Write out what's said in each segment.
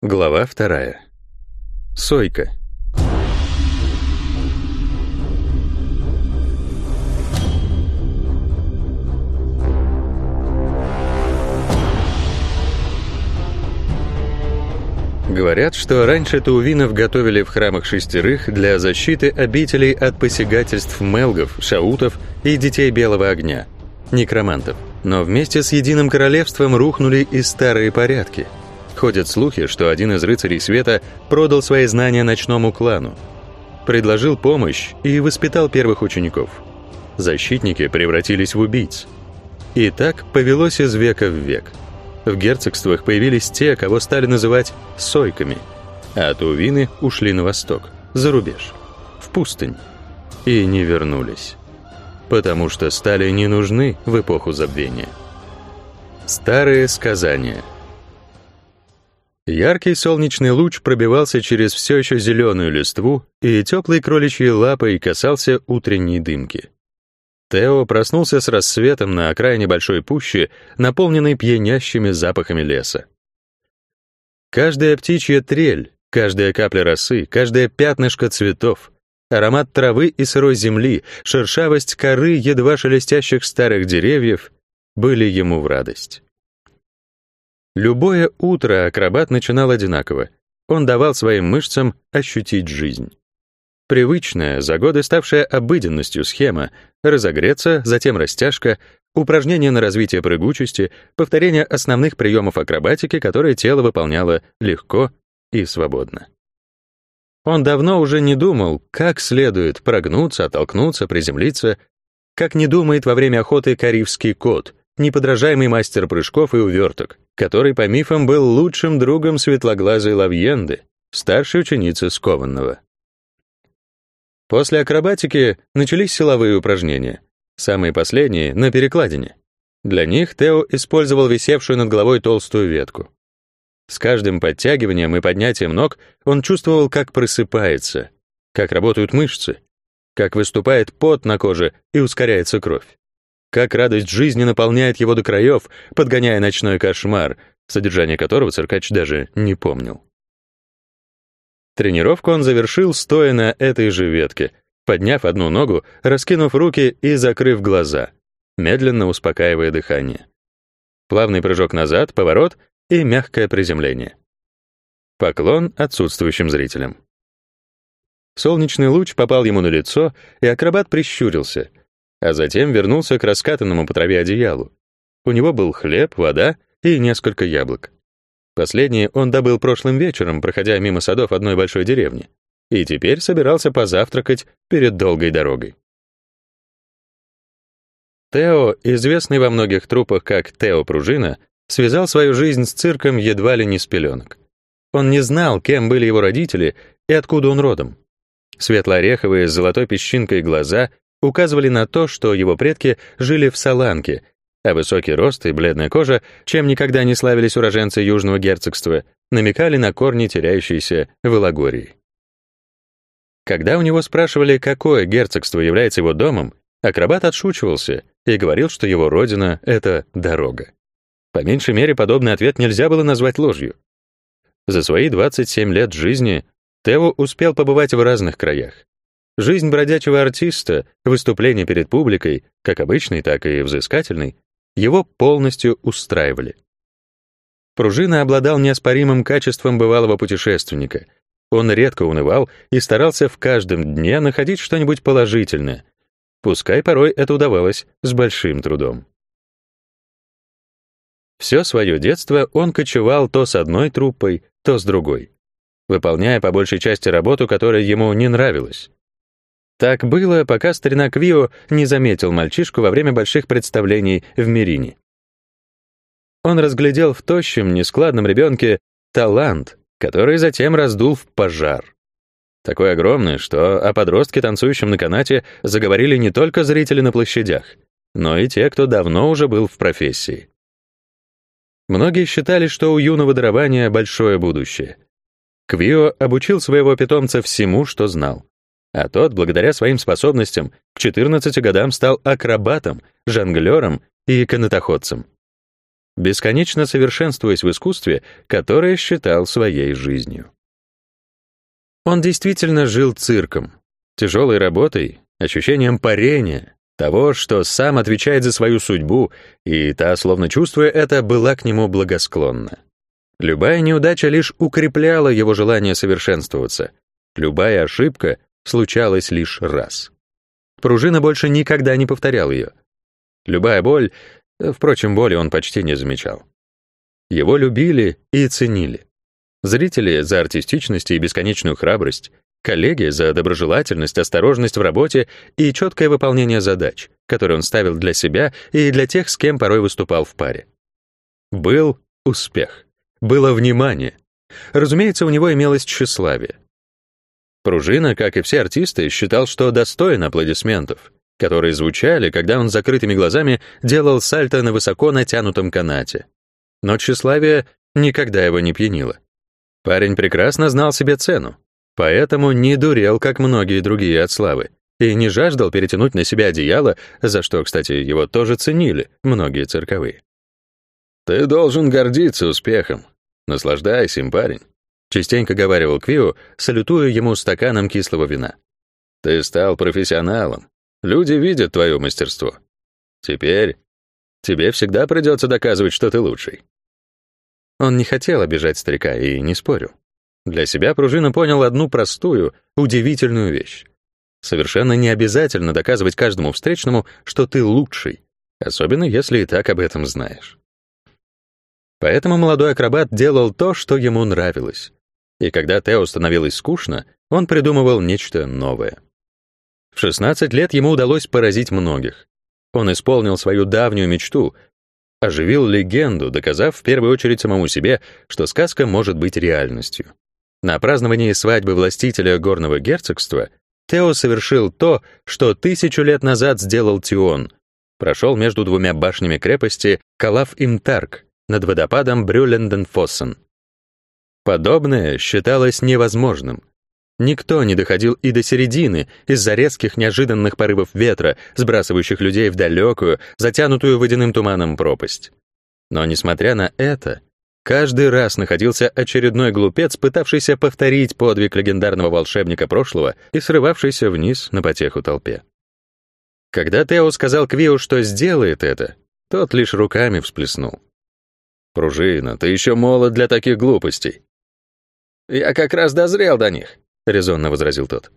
Глава вторая. Сойка. Говорят, что раньше таувинов готовили в храмах шестерых для защиты обителей от посягательств мелгов, шаутов и детей белого огня, некромантов. Но вместе с единым королевством рухнули и старые порядки — Ходят слухи, что один из рыцарей света продал свои знания ночному клану, предложил помощь и воспитал первых учеников. Защитники превратились в убийц. И так повелось из века в век. В герцогствах появились те, кого стали называть «сойками», а тувины ушли на восток, за рубеж, в пустынь, и не вернулись. Потому что стали не нужны в эпоху забвения. Старые сказания — Яркий солнечный луч пробивался через все еще зеленую листву, и теплой кроличьей лапой касался утренней дымки. Тео проснулся с рассветом на окраине большой пущи, наполненной пьянящими запахами леса. Каждая птичья трель, каждая капля росы, каждое пятнышко цветов, аромат травы и сырой земли, шершавость коры едва шелестящих старых деревьев были ему в радость. Любое утро акробат начинал одинаково. Он давал своим мышцам ощутить жизнь. Привычная, за годы ставшая обыденностью схема — разогреться, затем растяжка, упражнения на развитие прыгучести, повторение основных приемов акробатики, которые тело выполняло легко и свободно. Он давно уже не думал, как следует прогнуться, оттолкнуться, приземлиться, как не думает во время охоты карибский кот, неподражаемый мастер прыжков и уверток, который по мифам был лучшим другом светлоглазой Лавьенды, старшей ученицы Скованного. После акробатики начались силовые упражнения, самые последние — на перекладине. Для них Тео использовал висевшую над головой толстую ветку. С каждым подтягиванием и поднятием ног он чувствовал, как просыпается, как работают мышцы, как выступает пот на коже и ускоряется кровь. Как радость жизни наполняет его до краев, подгоняя ночной кошмар, содержание которого циркач даже не помнил. Тренировку он завершил, стоя на этой же ветке, подняв одну ногу, раскинув руки и закрыв глаза, медленно успокаивая дыхание. Плавный прыжок назад, поворот и мягкое приземление. Поклон отсутствующим зрителям. Солнечный луч попал ему на лицо, и акробат прищурился, а затем вернулся к раскатанному по траве одеялу. У него был хлеб, вода и несколько яблок. Последние он добыл прошлым вечером, проходя мимо садов одной большой деревни, и теперь собирался позавтракать перед долгой дорогой. Тео, известный во многих трупах как Тео Пружина, связал свою жизнь с цирком едва ли не с пеленок. Он не знал, кем были его родители и откуда он родом. Светло-ореховые с золотой песчинкой глаза указывали на то, что его предки жили в Саланке, а высокий рост и бледная кожа, чем никогда не славились уроженцы Южного герцогства, намекали на корни, теряющиеся в Элагории. Когда у него спрашивали, какое герцогство является его домом, акробат отшучивался и говорил, что его родина — это дорога. По меньшей мере, подобный ответ нельзя было назвать ложью. За свои 27 лет жизни Тео успел побывать в разных краях. Жизнь бродячего артиста, выступления перед публикой, как обычной, так и взыскательной, его полностью устраивали. Пружина обладал неоспоримым качеством бывалого путешественника. Он редко унывал и старался в каждом дне находить что-нибудь положительное, пускай порой это удавалось с большим трудом. Все свое детство он кочевал то с одной труппой, то с другой, выполняя по большей части работу, которая ему не нравилась. Так было, пока старина Квио не заметил мальчишку во время больших представлений в Мирине. Он разглядел в тощем, нескладном ребенке талант, который затем раздул в пожар. Такой огромный, что о подростке, танцующем на канате, заговорили не только зрители на площадях, но и те, кто давно уже был в профессии. Многие считали, что у юного дарования большое будущее. Квио обучил своего питомца всему, что знал а тот, благодаря своим способностям, к 14 годам стал акробатом, жонглером и канатоходцем. бесконечно совершенствуясь в искусстве, которое считал своей жизнью. Он действительно жил цирком, тяжелой работой, ощущением парения, того, что сам отвечает за свою судьбу, и та, словно чувствуя это, была к нему благосклонна. Любая неудача лишь укрепляла его желание совершенствоваться. Любая ошибка случалась лишь раз. Пружина больше никогда не повторял ее. Любая боль, впрочем, боли он почти не замечал. Его любили и ценили. Зрители за артистичность и бесконечную храбрость, коллеги за доброжелательность, осторожность в работе и четкое выполнение задач, которые он ставил для себя и для тех, с кем порой выступал в паре. Был успех. Было внимание. Разумеется, у него имелось тщеславие. Пружина, как и все артисты, считал, что достоин аплодисментов, которые звучали, когда он с закрытыми глазами делал сальто на высоко натянутом канате. Но тщеславие никогда его не пьянило. Парень прекрасно знал себе цену, поэтому не дурел, как многие другие от славы, и не жаждал перетянуть на себя одеяло, за что, кстати, его тоже ценили многие цирковые. «Ты должен гордиться успехом. Наслаждайся им, парень», — частенько говаривал Квио, салютуя ему стаканом кислого вина. «Ты стал профессионалом. Люди видят твое мастерство. Теперь тебе всегда придется доказывать, что ты лучший». Он не хотел обижать старика и не спорил. Для себя пружина понял одну простую, удивительную вещь. Совершенно не обязательно доказывать каждому встречному, что ты лучший, особенно если и так об этом знаешь. Поэтому молодой акробат делал то, что ему нравилось. И когда Тео становилось скучно, он придумывал нечто новое. В 16 лет ему удалось поразить многих. Он исполнил свою давнюю мечту, оживил легенду, доказав в первую очередь самому себе, что сказка может быть реальностью. На праздновании свадьбы властителя горного герцогства Тео совершил то, что тысячу лет назад сделал Тион. Прошел между двумя башнями крепости Калаф-Имтарк, над водопадом Брюленденфоссен. Подобное считалось невозможным. Никто не доходил и до середины из-за резких неожиданных порывов ветра, сбрасывающих людей в далекую, затянутую водяным туманом пропасть. Но несмотря на это, каждый раз находился очередной глупец, пытавшийся повторить подвиг легендарного волшебника прошлого и срывавшийся вниз на потеху толпе. Когда Тео сказал Квио, что сделает это, тот лишь руками всплеснул. «Пружина, ты еще молод для таких глупостей». «Я как раз дозрел до них», — резонно возразил тот.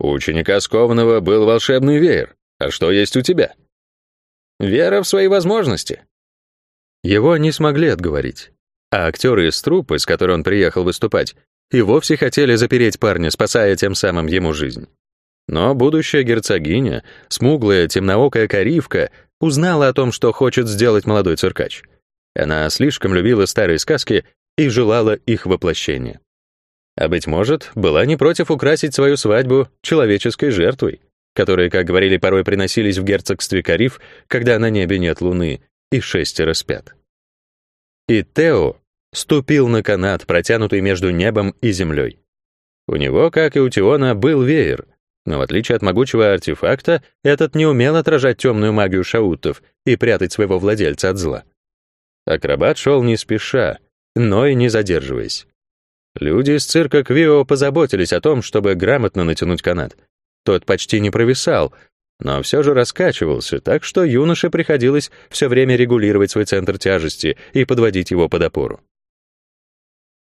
«У ученика Скованного был волшебный веер. А что есть у тебя?» «Вера в свои возможности». Его не смогли отговорить. А актеры из труппы, с которой он приехал выступать, и вовсе хотели запереть парня, спасая тем самым ему жизнь. Но будущая герцогиня, смуглая, темноокая коривка, узнала о том, что хочет сделать молодой циркач — она слишком любила старые сказки и желала их воплощения. А, быть может, была не против украсить свою свадьбу человеческой жертвой, которые, как говорили, порой приносились в герцогстве Кариф, когда на небе нет луны, и шестеро спят. И Тео ступил на канат, протянутый между небом и землей. У него, как и у Тиона, был веер, но в отличие от могучего артефакта, этот не умел отражать темную магию шаутов и прятать своего владельца от зла. Акробат шел не спеша, но и не задерживаясь. Люди из цирка Квио позаботились о том, чтобы грамотно натянуть канат. Тот почти не провисал, но все же раскачивался, так что юноше приходилось все время регулировать свой центр тяжести и подводить его под опору.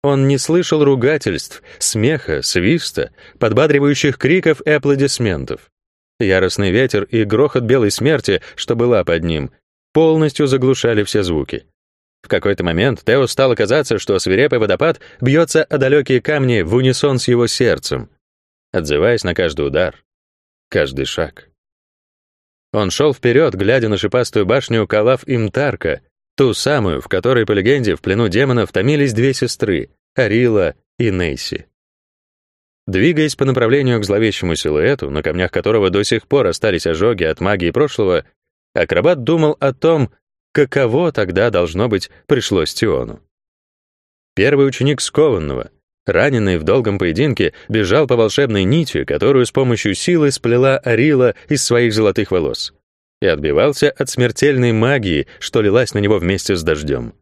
Он не слышал ругательств, смеха, свиста, подбадривающих криков и аплодисментов. Яростный ветер и грохот белой смерти, что была под ним, полностью заглушали все звуки. В какой-то момент Тео стало казаться, что свирепый водопад бьется о далекие камни в унисон с его сердцем, отзываясь на каждый удар, каждый шаг. Он шел вперед, глядя на шипастую башню Калав-Имтарка, ту самую, в которой, по легенде, в плену демонов томились две сестры — Арила и Нейси. Двигаясь по направлению к зловещему силуэту, на камнях которого до сих пор остались ожоги от магии прошлого, акробат думал о том, Каково тогда, должно быть, пришлось Тиону? Первый ученик скованного, раненый в долгом поединке, бежал по волшебной нити, которую с помощью силы сплела Арила из своих золотых волос. и отбивался от смертельной магии, что лилась на него вместе с дождем.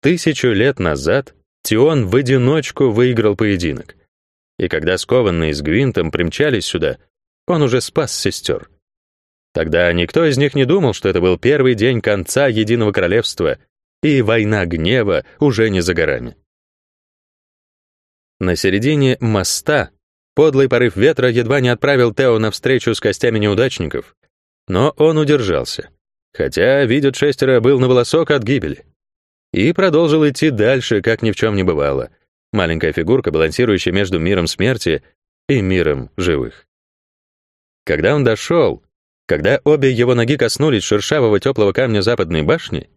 Тысячу лет назад Тион в одиночку выиграл поединок. И когда скованные с Гвинтом примчались сюда, он уже спас сестер. Тогда никто из них не думал, что это был первый день конца Единого Королевства, и война гнева уже не за горами. На середине моста подлый порыв ветра едва не отправил Тео на встречу с костями неудачников, но он удержался, хотя, видят шестеро, был на волосок от гибели. И продолжил идти дальше, как ни в чем не бывало. Маленькая фигурка, балансирующая между миром смерти и миром живых. Когда он дошел, когда обе его ноги коснулись шершавого теплого камня западной башни,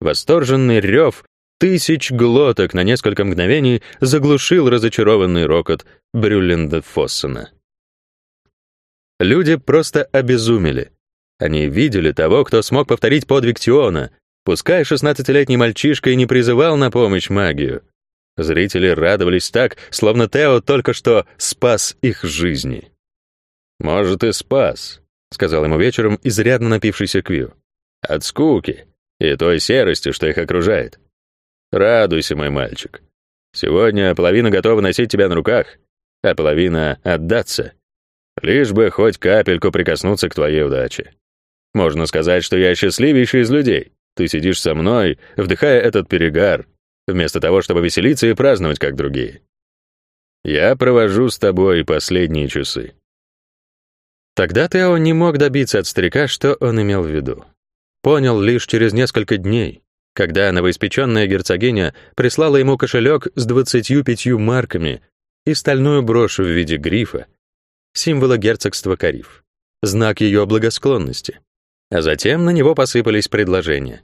восторженный рев тысяч глоток на несколько мгновений заглушил разочарованный рокот Брюлленда Фоссена. Люди просто обезумели. Они видели того, кто смог повторить подвиг Тиона, пускай шестнадцатилетний мальчишка и не призывал на помощь магию. Зрители радовались так, словно Тео только что спас их жизни. «Может, и спас», — сказал ему вечером изрядно напившийся Квью. «От скуки и той серости, что их окружает. Радуйся, мой мальчик. Сегодня половина готова носить тебя на руках, а половина — отдаться. Лишь бы хоть капельку прикоснуться к твоей удаче. Можно сказать, что я счастливейший из людей. Ты сидишь со мной, вдыхая этот перегар, вместо того, чтобы веселиться и праздновать, как другие. Я провожу с тобой последние часы. Тогда Тео не мог добиться от старика, что он имел в виду. Понял лишь через несколько дней, когда новоиспеченная герцогиня прислала ему кошелек с 25 марками и стальную брошь в виде грифа, символа герцогства Кариф, знак ее благосклонности. А затем на него посыпались предложения.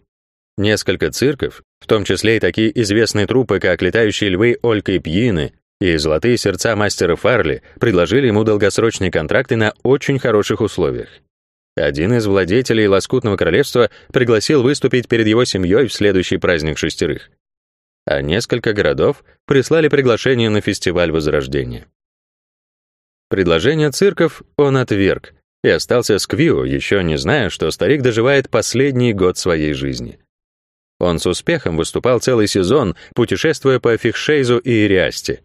Несколько цирков, в том числе и такие известные трупы, как «Летающие львы» Олька и Пьины и «Золотые сердца мастера Фарли», предложили ему долгосрочные контракты на очень хороших условиях. Один из владетелей Лоскутного королевства пригласил выступить перед его семьей в следующий праздник шестерых. А несколько городов прислали приглашение на фестиваль Возрождения. Предложение цирков он отверг, и остался с Квио, еще не зная, что старик доживает последний год своей жизни. Он с успехом выступал целый сезон, путешествуя по Фихшейзу и Ириасте.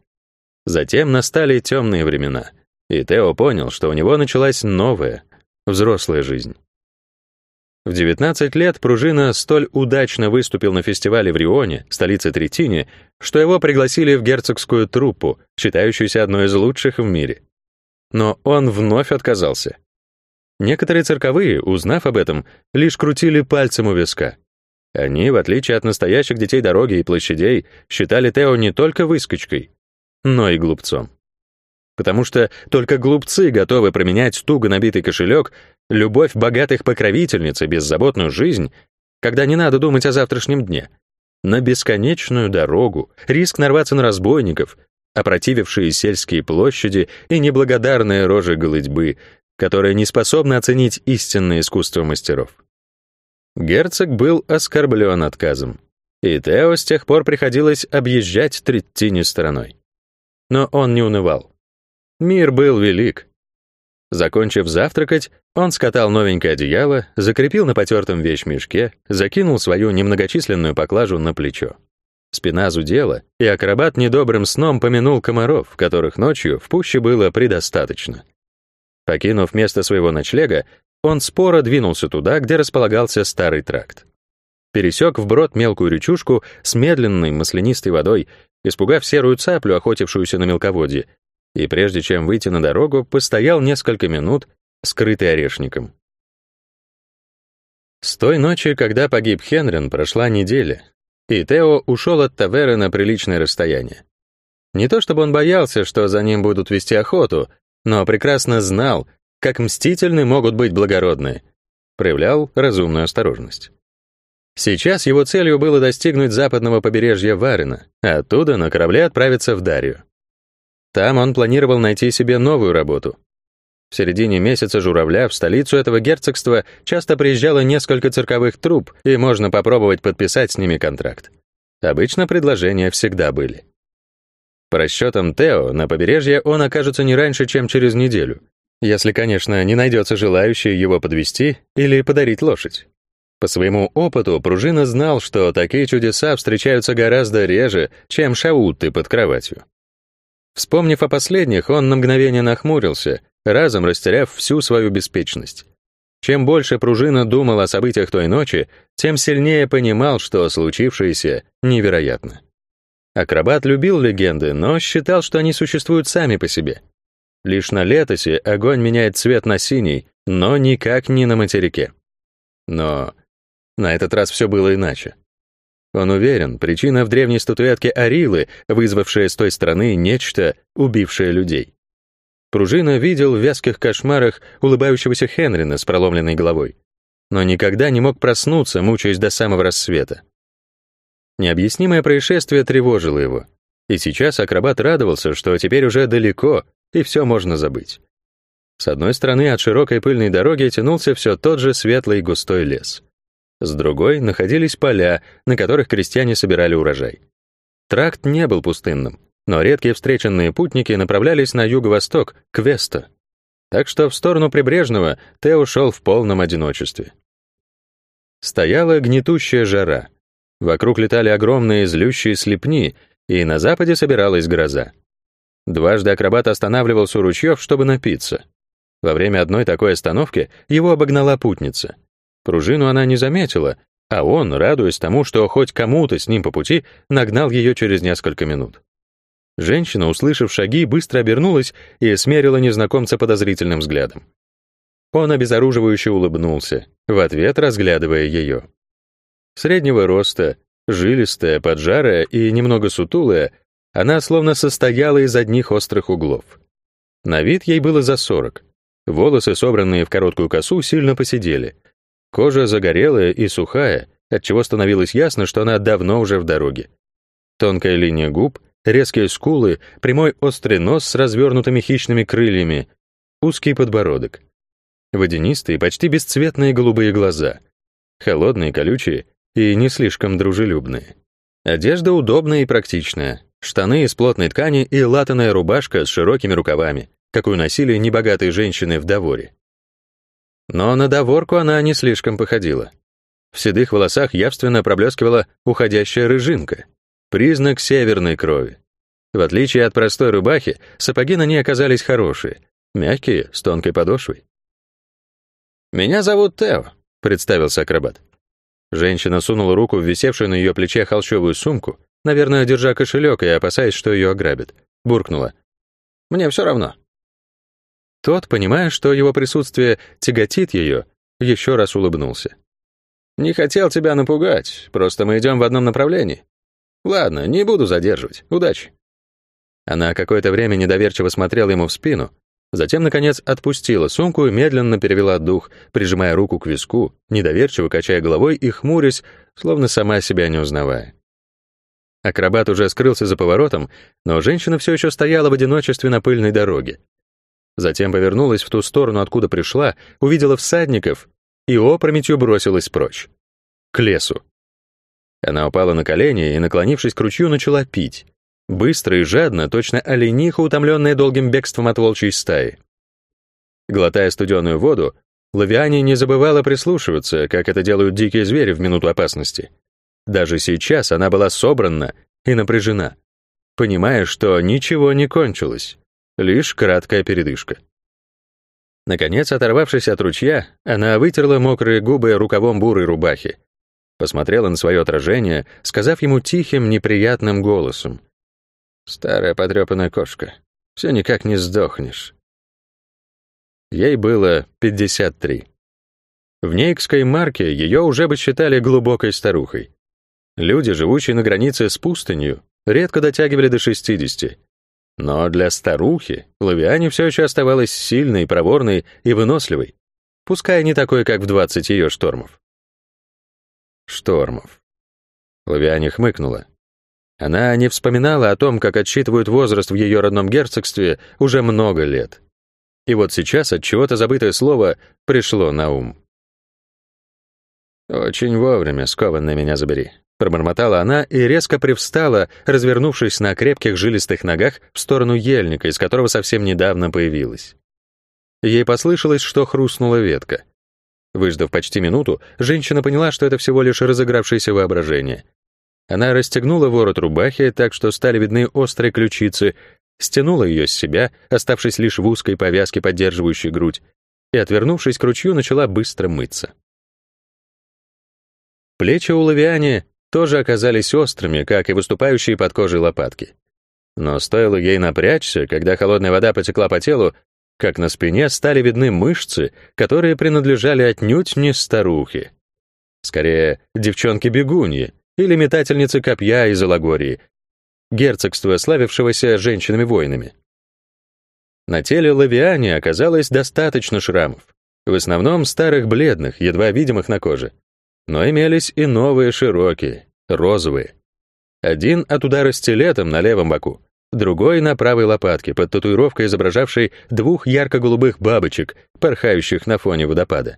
Затем настали темные времена, и Тео понял, что у него началась новая, взрослая жизнь. В 19 лет Пружина столь удачно выступил на фестивале в Рионе, столице Третини, что его пригласили в герцогскую труппу, считающуюся одной из лучших в мире. Но он вновь отказался. Некоторые цирковые, узнав об этом, лишь крутили пальцем у виска. Они, в отличие от настоящих детей дороги и площадей, считали Тео не только выскочкой, но и глупцом. Потому что только глупцы готовы променять туго набитый кошелек, любовь богатых покровительниц и беззаботную жизнь, когда не надо думать о завтрашнем дне, на бесконечную дорогу, риск нарваться на разбойников, опротивившие сельские площади и неблагодарные рожи голытьбы, которая не способна оценить истинное искусство мастеров. Герцог был оскорблен отказом, и Тео с тех пор приходилось объезжать Треттини стороной. Но он не унывал. Мир был велик. Закончив завтракать, он скатал новенькое одеяло, закрепил на потертом вещмешке, закинул свою немногочисленную поклажу на плечо. Спина зудела, и акробат недобрым сном помянул комаров, которых ночью в пуще было предостаточно. Покинув место своего ночлега, он споро двинулся туда, где располагался старый тракт. Пересек вброд мелкую речушку с медленной маслянистой водой, испугав серую цаплю, охотившуюся на мелководье, и прежде чем выйти на дорогу, постоял несколько минут, скрытый орешником. С той ночи, когда погиб Хенрин, прошла неделя, и Тео ушел от Таверы на приличное расстояние. Не то чтобы он боялся, что за ним будут вести охоту, но прекрасно знал, как мстительны могут быть благородные, проявлял разумную осторожность. Сейчас его целью было достигнуть западного побережья Варена, а оттуда на корабле отправиться в Дарью. Там он планировал найти себе новую работу. В середине месяца журавля в столицу этого герцогства часто приезжало несколько цирковых труп, и можно попробовать подписать с ними контракт. Обычно предложения всегда были. По расчетам Тео, на побережье он окажется не раньше, чем через неделю, Если, конечно, не найдется желающий его подвести или подарить лошадь. По своему опыту пружина знал, что такие чудеса встречаются гораздо реже, чем шауты под кроватью. Вспомнив о последних, он на мгновение нахмурился, разом растеряв всю свою беспечность. Чем больше пружина думал о событиях той ночи, тем сильнее понимал, что случившееся невероятно. Акробат любил легенды, но считал, что они существуют сами по себе. Лишь на летосе огонь меняет цвет на синий, но никак не на материке. Но на этот раз все было иначе. Он уверен, причина в древней статуэтке Арилы, вызвавшая с той стороны нечто, убившее людей. Пружина видел в вязких кошмарах улыбающегося Хенрина с проломленной головой, но никогда не мог проснуться, мучаясь до самого рассвета. Необъяснимое происшествие тревожило его, и сейчас акробат радовался, что теперь уже далеко, и все можно забыть. С одной стороны от широкой пыльной дороги тянулся все тот же светлый густой лес. С другой находились поля, на которых крестьяне собирали урожай. Тракт не был пустынным, но редкие встреченные путники направлялись на юго-восток, к Весто. Так что в сторону прибрежного Тео шел в полном одиночестве. Стояла гнетущая жара. Вокруг летали огромные злющие слепни, и на западе собиралась гроза. Дважды акробат останавливался у ручьев, чтобы напиться. Во время одной такой остановки его обогнала путница. Пружину она не заметила, а он, радуясь тому, что хоть кому-то с ним по пути, нагнал ее через несколько минут. Женщина, услышав шаги, быстро обернулась и смерила незнакомца подозрительным взглядом. Он обезоруживающе улыбнулся, в ответ разглядывая ее. Среднего роста, жилистая, поджарая и немного сутулая, она словно состояла из одних острых углов. На вид ей было за сорок. Волосы, собранные в короткую косу, сильно посидели. Кожа загорелая и сухая, отчего становилось ясно, что она давно уже в дороге. Тонкая линия губ, резкие скулы, прямой острый нос с развернутыми хищными крыльями, узкий подбородок. Водянистые, почти бесцветные голубые глаза. Холодные, колючие и не слишком дружелюбные. Одежда удобная и практичная. Штаны из плотной ткани и латаная рубашка с широкими рукавами, какую носили небогатые женщины в Доворе. Но на Доворку она не слишком походила. В седых волосах явственно проблескивала уходящая рыжинка, признак северной крови. В отличие от простой рубахи, сапоги на ней оказались хорошие, мягкие, с тонкой подошвой. «Меня зовут Тео», — представился акробат. Женщина сунула руку в висевшую на ее плече холщовую сумку, наверное, держа кошелек и опасаясь, что ее ограбят. Буркнула. «Мне все равно». Тот, понимая, что его присутствие тяготит ее, еще раз улыбнулся. «Не хотел тебя напугать, просто мы идем в одном направлении. Ладно, не буду задерживать. Удачи». Она какое-то время недоверчиво смотрела ему в спину, затем, наконец, отпустила сумку и медленно перевела дух, прижимая руку к виску, недоверчиво качая головой и хмурясь, словно сама себя не узнавая. Акробат уже скрылся за поворотом, но женщина все еще стояла в одиночестве на пыльной дороге. Затем повернулась в ту сторону, откуда пришла, увидела всадников и опрометью бросилась прочь. К лесу. Она упала на колени и, наклонившись к ручью, начала пить. Быстро и жадно, точно олениха, утомленная долгим бегством от волчьей стаи. Глотая студеную воду, Лавиане не забывала прислушиваться, как это делают дикие звери в минуту опасности. Даже сейчас она была собрана и напряжена, понимая, что ничего не кончилось, лишь краткая передышка. Наконец, оторвавшись от ручья, она вытерла мокрые губы рукавом бурой рубахи, посмотрела на свое отражение, сказав ему тихим, неприятным голосом. «Старая потрепанная кошка, все никак не сдохнешь». Ей было 53. В Нейкской марке ее уже бы считали глубокой старухой. Люди, живущие на границе с пустынью, редко дотягивали до 60. Но для старухи Лавиане все еще оставалась сильной, проворной и выносливой, пускай не такой, как в 20 ее штормов. Штормов. Лавиане хмыкнула. Она не вспоминала о том, как отсчитывают возраст в ее родном герцогстве уже много лет. И вот сейчас от чего-то забытое слово пришло на ум. «Очень вовремя, скованный меня забери», Пробормотала она и резко привстала, развернувшись на крепких жилистых ногах в сторону ельника, из которого совсем недавно появилась. Ей послышалось, что хрустнула ветка. Выждав почти минуту, женщина поняла, что это всего лишь разыгравшееся воображение. Она расстегнула ворот рубахи так, что стали видны острые ключицы, стянула ее с себя, оставшись лишь в узкой повязке, поддерживающей грудь, и, отвернувшись к ручью, начала быстро мыться. Плечи у Лавиани тоже оказались острыми, как и выступающие под кожей лопатки. Но стоило ей напрячься, когда холодная вода потекла по телу, как на спине стали видны мышцы, которые принадлежали отнюдь не старухе. Скорее, девчонке-бегуньи или метательнице копья из Алагории, герцогства, славившегося женщинами-воинами. На теле Лавиани оказалось достаточно шрамов, в основном старых бледных, едва видимых на коже. Но имелись и новые широкие, розовые. Один от удара стилетом на левом боку, другой на правой лопатке под татуировкой, изображавшей двух ярко-голубых бабочек, порхающих на фоне водопада.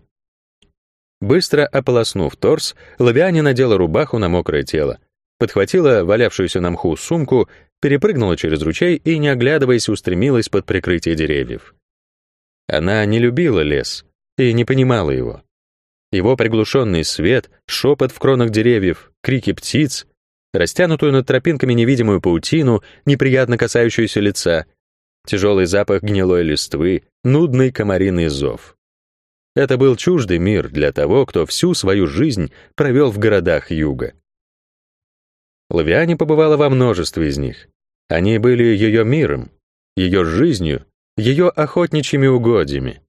Быстро ополоснув торс, Лавиане надела рубаху на мокрое тело, подхватила валявшуюся на мху сумку, перепрыгнула через ручей и, не оглядываясь, устремилась под прикрытие деревьев. Она не любила лес и не понимала его. Его приглушенный свет, шепот в кронах деревьев, крики птиц, растянутую над тропинками невидимую паутину, неприятно касающуюся лица, тяжелый запах гнилой листвы, нудный комариный зов. Это был чуждый мир для того, кто всю свою жизнь провел в городах юга. Лавиане побывала во множестве из них. Они были ее миром, ее жизнью, ее охотничьими угодьями.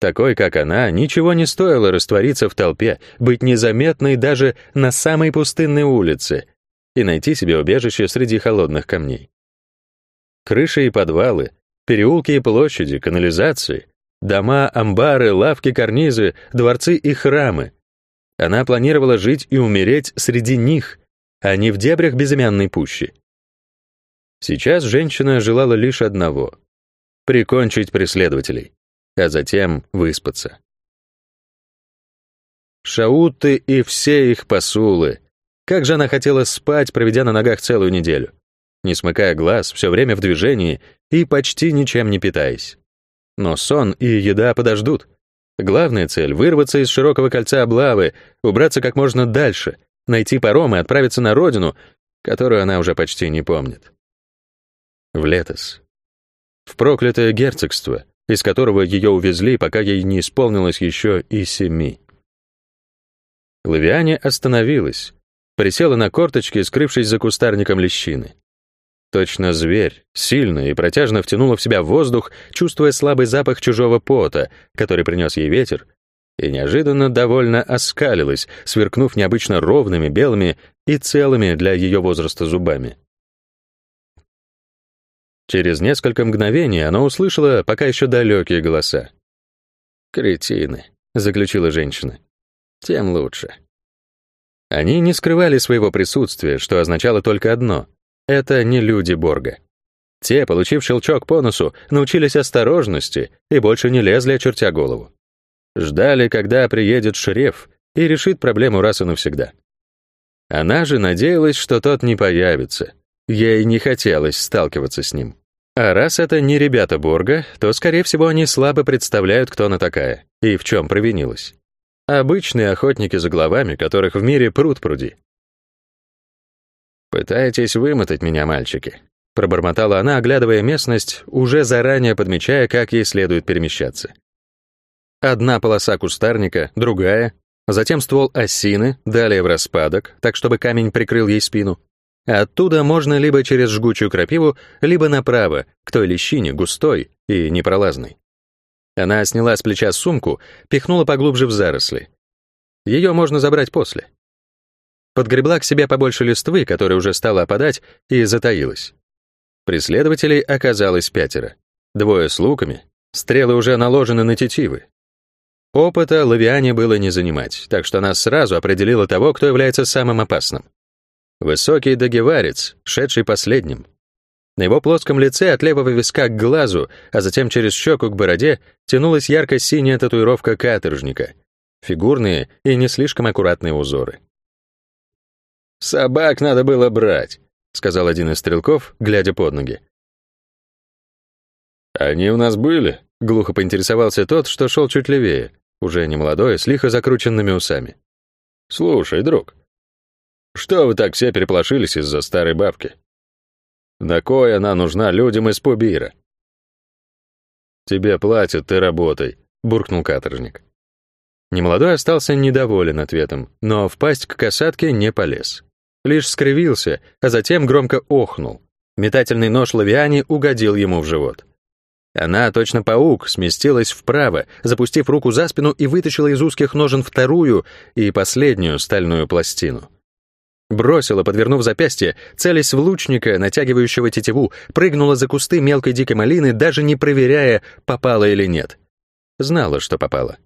Такой, как она, ничего не стоило раствориться в толпе, быть незаметной даже на самой пустынной улице и найти себе убежище среди холодных камней. Крыши и подвалы, переулки и площади, канализации, дома, амбары, лавки, карнизы, дворцы и храмы. Она планировала жить и умереть среди них, а не в дебрях безымянной пущи. Сейчас женщина желала лишь одного — прикончить преследователей а затем выспаться. Шауты и все их посулы. Как же она хотела спать, проведя на ногах целую неделю, не смыкая глаз, все время в движении и почти ничем не питаясь. Но сон и еда подождут. Главная цель — вырваться из широкого кольца облавы, убраться как можно дальше, найти паром и отправиться на родину, которую она уже почти не помнит. В Летос. В проклятое герцогство, из которого ее увезли, пока ей не исполнилось еще и семи. Лавиане остановилась, присела на корточки, скрывшись за кустарником лещины. Точно зверь, сильно и протяжно втянула в себя воздух, чувствуя слабый запах чужого пота, который принес ей ветер, и неожиданно довольно оскалилась, сверкнув необычно ровными, белыми и целыми для ее возраста зубами. Через несколько мгновений она услышала пока еще далекие голоса. «Кретины», — заключила женщина. «Тем лучше». Они не скрывали своего присутствия, что означало только одно — это не люди Борга. Те, получив щелчок по носу, научились осторожности и больше не лезли, очертя голову. Ждали, когда приедет шереф и решит проблему раз и навсегда. Она же надеялась, что тот не появится. Ей не хотелось сталкиваться с ним. А раз это не ребята Борга, то, скорее всего, они слабо представляют, кто она такая и в чем провинилась. Обычные охотники за головами, которых в мире пруд пруди. «Пытаетесь вымотать меня, мальчики», — пробормотала она, оглядывая местность, уже заранее подмечая, как ей следует перемещаться. Одна полоса кустарника, другая, затем ствол осины, далее в распадок, так чтобы камень прикрыл ей спину, Оттуда можно либо через жгучую крапиву, либо направо, к той лещине, густой и непролазной. Она сняла с плеча сумку, пихнула поглубже в заросли. Ее можно забрать после. Подгребла к себе побольше листвы, которая уже стала опадать, и затаилась. Преследователей оказалось пятеро. Двое с луками, стрелы уже наложены на тетивы. Опыта Лавиане было не занимать, так что она сразу определила того, кто является самым опасным. Высокий догеварец, шедший последним. На его плоском лице от левого виска к глазу, а затем через щеку к бороде, тянулась ярко-синяя татуировка каторжника, фигурные и не слишком аккуратные узоры. «Собак надо было брать», — сказал один из стрелков, глядя под ноги. «Они у нас были», Глухо поинтересовался тот, что шел чуть левее, уже не молодой, с лихо закрученными усами. «Слушай, друг, что вы так все переполошились из-за старой бабки? На кой она нужна людям из Пубира?» «Тебе платят, ты работай», — буркнул каторжник. Немолодой остался недоволен ответом, но в пасть к касатке не полез. Лишь скривился, а затем громко охнул. Метательный нож Лавиани угодил ему в живот. Она, точно паук, сместилась вправо, запустив руку за спину и вытащила из узких ножен вторую и последнюю стальную пластину. Бросила, подвернув запястье, целясь в лучника, натягивающего тетиву, прыгнула за кусты мелкой дикой малины, даже не проверяя, попала или нет. Знала, что попала.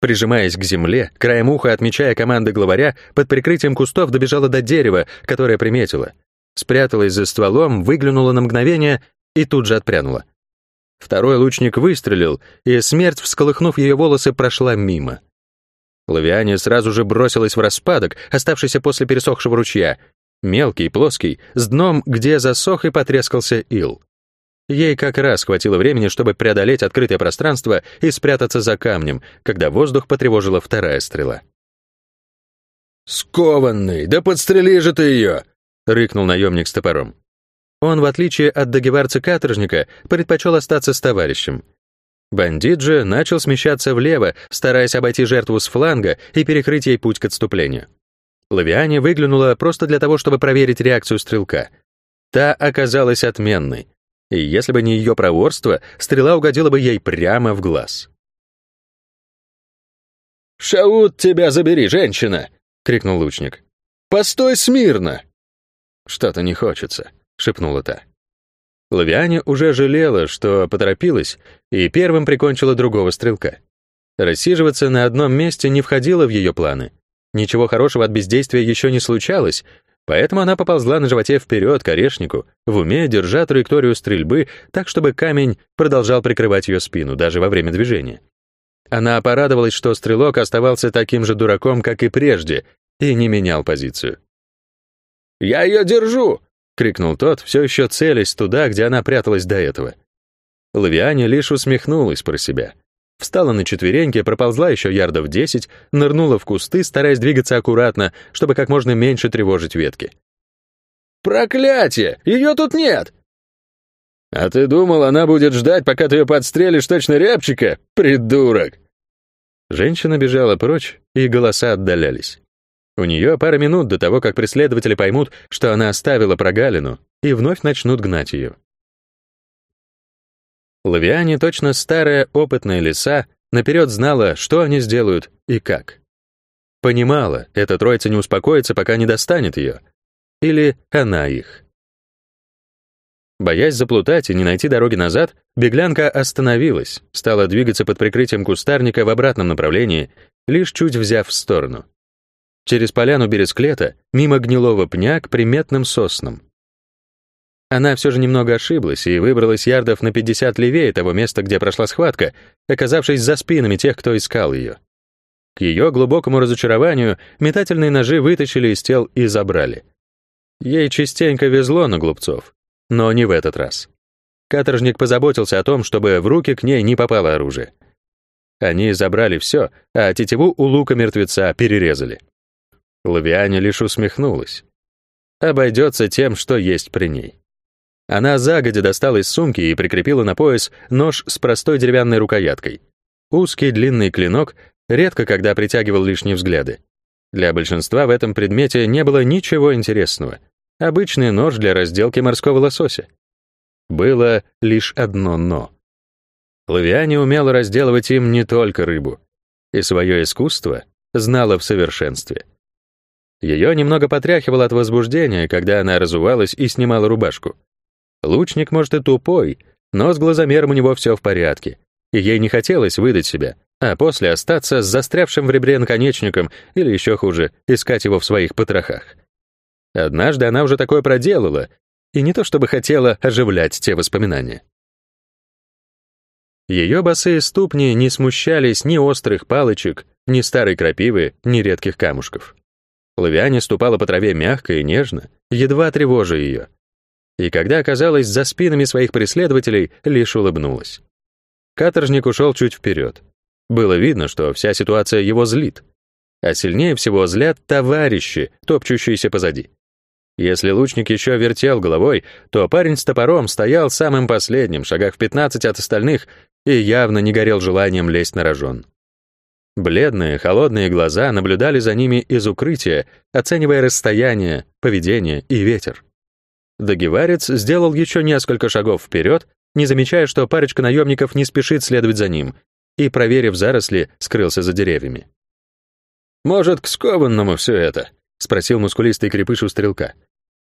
Прижимаясь к земле, краем уха отмечая команды главаря, под прикрытием кустов добежала до дерева, которое приметила. Спряталась за стволом, выглянула на мгновение и тут же отпрянула. Второй лучник выстрелил, и смерть, всколыхнув ее волосы, прошла мимо. Лавиане сразу же бросилась в распадок, оставшийся после пересохшего ручья, мелкий, плоский, с дном, где засох и потрескался ил. Ей как раз хватило времени, чтобы преодолеть открытое пространство и спрятаться за камнем, когда воздух потревожила вторая стрела. «Скованный! Да подстрели же ты ее!» — рыкнул наемник с топором. Он, в отличие от догеварца-каторжника, предпочел остаться с товарищем. Бандит же начал смещаться влево, стараясь обойти жертву с фланга и перекрыть ей путь к отступлению. Лавиане выглянула просто для того, чтобы проверить реакцию стрелка. Та оказалась отменной, и если бы не ее проворство, стрела угодила бы ей прямо в глаз. «Шаут, тебя забери, женщина!» — крикнул лучник. «Постой смирно!» «Что-то не хочется», шепнула та. Лавиане уже жалела, что поторопилась и первым прикончила другого стрелка. Рассиживаться на одном месте не входило в ее планы. Ничего хорошего от бездействия еще не случалось, поэтому она поползла на животе вперед к орешнику, в уме держа траекторию стрельбы так, чтобы камень продолжал прикрывать ее спину даже во время движения. Она порадовалась, что стрелок оставался таким же дураком, как и прежде, и не менял позицию. «Я ее держу!» — крикнул тот, все еще целясь туда, где она пряталась до этого. Лавиане лишь усмехнулась про себя. Встала на четвереньки, проползла еще ярдов десять, нырнула в кусты, стараясь двигаться аккуратно, чтобы как можно меньше тревожить ветки. «Проклятие! Ее тут нет!» «А ты думал, она будет ждать, пока ты ее подстрелишь точно рябчика? Придурок!» Женщина бежала прочь, и голоса отдалялись. У нее пара минут до того, как преследователи поймут, что она оставила прогалину, и вновь начнут гнать ее. Лавиане, точно старая опытная лиса, наперед знала, что они сделают и как. Понимала, эта троица не успокоится, пока не достанет ее. Или она их. Боясь заплутать и не найти дороги назад, беглянка остановилась, стала двигаться под прикрытием кустарника в обратном направлении, лишь чуть взяв в сторону через поляну бересклета, мимо гнилого пня к приметным соснам. Она все же немного ошиблась и выбралась ярдов на 50 левее того места, где прошла схватка, оказавшись за спинами тех, кто искал ее. К ее глубокому разочарованию метательные ножи вытащили из тел и забрали. Ей частенько везло на глупцов, но не в этот раз. Каторжник позаботился о том, чтобы в руки к ней не попало оружие. Они забрали все, а тетиву у лука мертвеца перерезали. Лавиане лишь усмехнулась. Обойдется тем, что есть при ней. Она загодя достала из сумки и прикрепила на пояс нож с простой деревянной рукояткой. Узкий длинный клинок редко когда притягивал лишние взгляды. Для большинства в этом предмете не было ничего интересного. Обычный нож для разделки морского лосося. Было лишь одно «но». Лавиане умела разделывать им не только рыбу, и свое искусство знала в совершенстве. Ее немного потряхивало от возбуждения, когда она разувалась и снимала рубашку. Лучник, может, и тупой, но с глазомером у него все в порядке, и ей не хотелось выдать себя, а после остаться с застрявшим в ребре наконечником или еще хуже, искать его в своих потрохах. Однажды она уже такое проделала, и не то чтобы хотела оживлять те воспоминания. Ее босые ступни не смущались ни острых палочек, ни старой крапивы, ни редких камушков. Лавиане ступала по траве мягко и нежно, едва тревожа ее. И когда оказалась за спинами своих преследователей, лишь улыбнулась. Каторжник ушел чуть вперед. Было видно, что вся ситуация его злит. А сильнее всего злят товарищи, топчущиеся позади. Если лучник еще вертел головой, то парень с топором стоял самым последним, шагах в 15 от остальных, и явно не горел желанием лезть на рожон. Бледные, холодные глаза наблюдали за ними из укрытия, оценивая расстояние, поведение и ветер. Дагеварец сделал еще несколько шагов вперед, не замечая, что парочка наемников не спешит следовать за ним, и, проверив заросли, скрылся за деревьями. «Может, к скованному все это?» — спросил мускулистый крепыш у стрелка.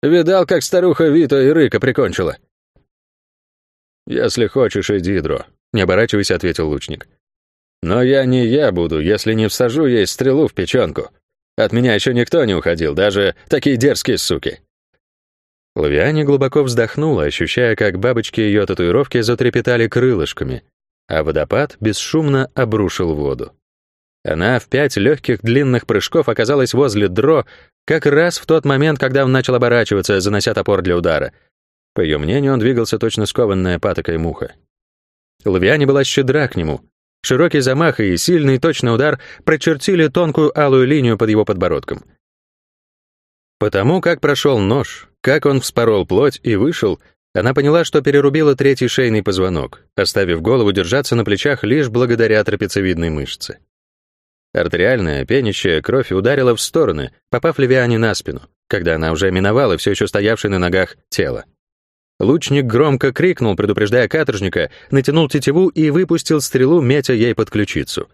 «Видал, как старуха Вита и Рыка прикончила?» «Если хочешь, иди, Дро», — не оборачиваясь, ответил лучник. Но я не я буду, если не всажу ей стрелу в печенку. От меня еще никто не уходил, даже такие дерзкие суки. Лавиане глубоко вздохнула, ощущая, как бабочки ее татуировки затрепетали крылышками, а водопад бесшумно обрушил воду. Она в пять легких длинных прыжков оказалась возле Дро как раз в тот момент, когда он начал оборачиваться, занося топор для удара. По ее мнению, он двигался точно скованная патокой муха. Лавиане была щедра к нему, Широкий замах и сильный точный удар прочертили тонкую алую линию под его подбородком. Потому как прошел нож, как он вспорол плоть и вышел, она поняла, что перерубила третий шейный позвонок, оставив голову держаться на плечах лишь благодаря трапециевидной мышце. Артериальная, пенящая кровь ударила в стороны, попав Левиане на спину, когда она уже миновала все еще стоявшее на ногах тело. Лучник громко крикнул, предупреждая каторжника, натянул тетиву и выпустил стрелу, метя ей под ключицу.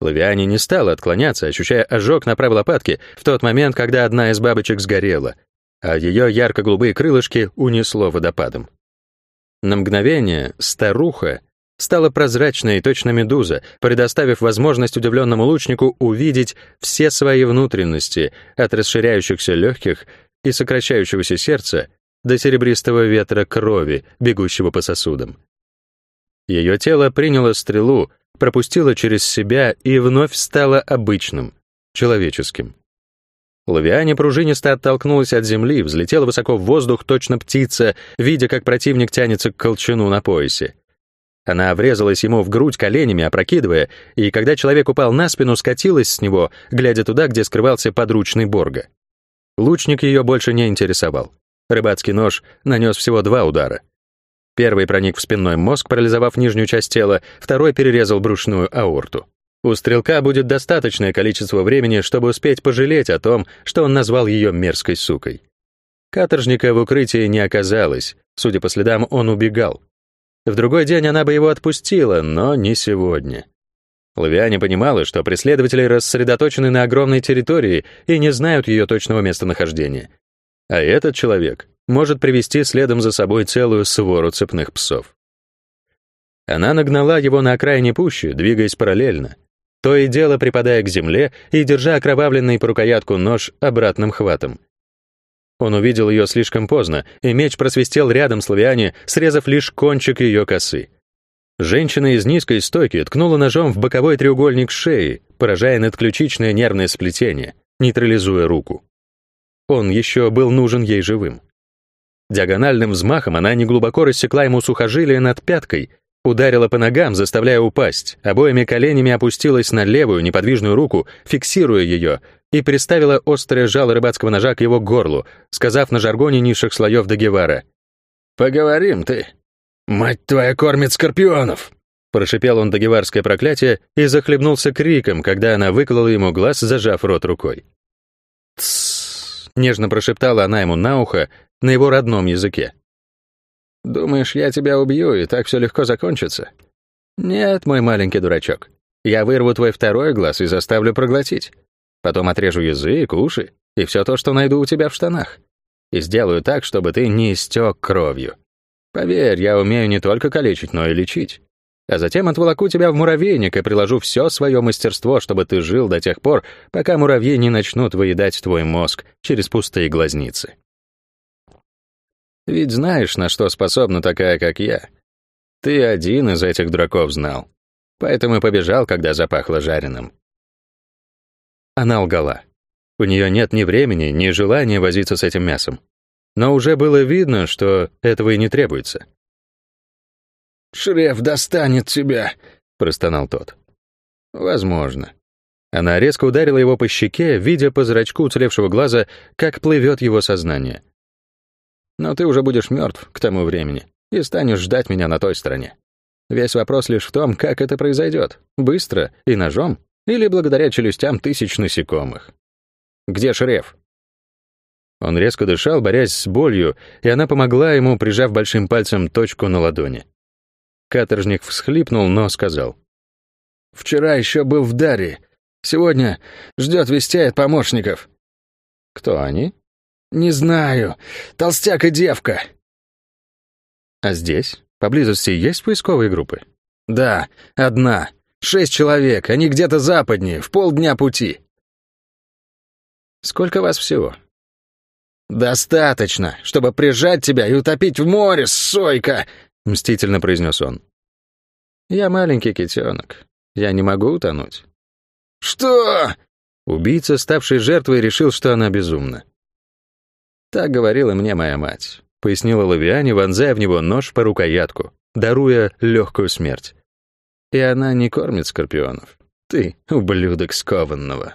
Лавиане не стала отклоняться, ощущая ожог на правой лопатке в тот момент, когда одна из бабочек сгорела, а ее ярко-голубые крылышки унесло водопадом. На мгновение старуха стала прозрачной, точно медуза, предоставив возможность удивленному лучнику увидеть все свои внутренности от расширяющихся легких и сокращающегося сердца до серебристого ветра крови, бегущего по сосудам. Ее тело приняло стрелу, пропустило через себя и вновь стало обычным, человеческим. Лавиане пружинисто оттолкнулась от земли, взлетела высоко в воздух, точно птица, видя, как противник тянется к колчану на поясе. Она врезалась ему в грудь коленями, опрокидывая, и когда человек упал на спину, скатилась с него, глядя туда, где скрывался подручный Борга. Лучник ее больше не интересовал. Рыбацкий нож нанес всего два удара. Первый проник в спинной мозг, парализовав нижнюю часть тела, второй перерезал брюшную аорту. У стрелка будет достаточное количество времени, чтобы успеть пожалеть о том, что он назвал ее мерзкой сукой. Каторжника в укрытии не оказалось, судя по следам, он убегал. В другой день она бы его отпустила, но не сегодня. Лавиане понимала, что преследователи рассредоточены на огромной территории и не знают ее точного местонахождения, а этот человек может привести следом за собой целую свору цепных псов. Она нагнала его на окраине пущи, двигаясь параллельно, то и дело припадая к земле и держа окровавленный по рукоятку нож обратным хватом. Он увидел ее слишком поздно, и меч просвистел рядом с Лавиане, срезав лишь кончик ее косы. Женщина из низкой стойки ткнула ножом в боковой треугольник шеи, поражая надключичное нервное сплетение, нейтрализуя руку. Он еще был нужен ей живым. Диагональным взмахом она неглубоко рассекла ему сухожилие над пяткой, ударила по ногам, заставляя упасть, обоими коленями опустилась на левую неподвижную руку, фиксируя ее, и приставила острое жало рыбацкого ножа к его горлу, сказав на жаргоне низших слоев Дагевара. «Поговорим ты. Мать твоя кормит скорпионов!» Прошипел он дагеварское проклятие и захлебнулся криком, когда она выколола ему глаз, зажав рот рукой. «Тссс!» Нежно прошептала она ему на ухо на его родном языке. «Думаешь, я тебя убью, и так все легко закончится?» «Нет, мой маленький дурачок. Я вырву твой второй глаз и заставлю проглотить. Потом отрежу язык, уши и все то, что найду у тебя в штанах. И сделаю так, чтобы ты не истек кровью. Поверь, я умею не только калечить, но и лечить а затем отволоку тебя в муравейник и приложу все свое мастерство, чтобы ты жил до тех пор, пока муравьи не начнут выедать твой мозг через пустые глазницы. Ведь знаешь, на что способна такая, как я. Ты один из этих дураков знал. Поэтому и побежал, когда запахло жареным. Она лгала. У нее нет ни времени, ни желания возиться с этим мясом. Но уже было видно, что этого и не требуется. Шреф достанет тебя», — простонал тот. «Возможно». Она резко ударила его по щеке, видя по зрачку уцелевшего глаза, как плывет его сознание. «Но ты уже будешь мертв к тому времени и станешь ждать меня на той стороне. Весь вопрос лишь в том, как это произойдет. Быстро и ножом или благодаря челюстям тысяч насекомых. Где Шреф?» Он резко дышал, борясь с болью, и она помогла ему, прижав большим пальцем точку на ладони. Каторжник всхлипнул, но сказал. «Вчера еще был в Даре. Сегодня ждет вестей от помощников». «Кто они?» «Не знаю. Толстяк и девка». «А здесь? Поблизости есть поисковые группы?» «Да, одна. Шесть человек. Они где-то западнее, в полдня пути». «Сколько вас всего?» «Достаточно, чтобы прижать тебя и утопить в море, сойка!» — мстительно произнес он. «Я маленький китенок. Я не могу утонуть». «Что?» Убийца, ставший жертвой, решил, что она безумна. «Так говорила мне моя мать», — пояснила Лавиане, вонзая в него нож по рукоятку, даруя легкую смерть. «И она не кормит скорпионов. Ты — ублюдок скованного».